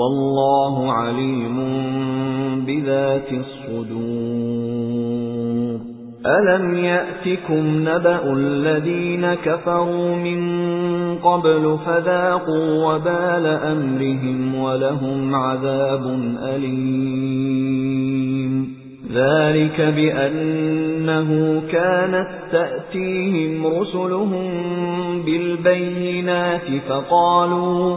والله عليم بذات الصدور. ألم يأتكم نبأ الذين كفروا من قبل فذاقوا وبال أمرهم ولهم عذاب أليم. ذلك بأنه كانت تأتيهم رسلهم بالبينات فقالوا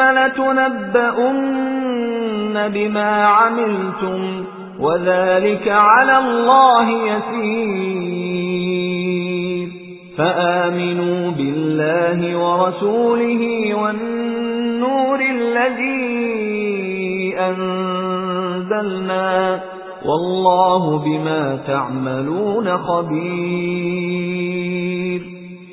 لتنبؤن بما عملتم وذلك على الله يسير. فآمنوا بالله ورسوله والنور الذي أنزلنا والله بما تعملون خبير.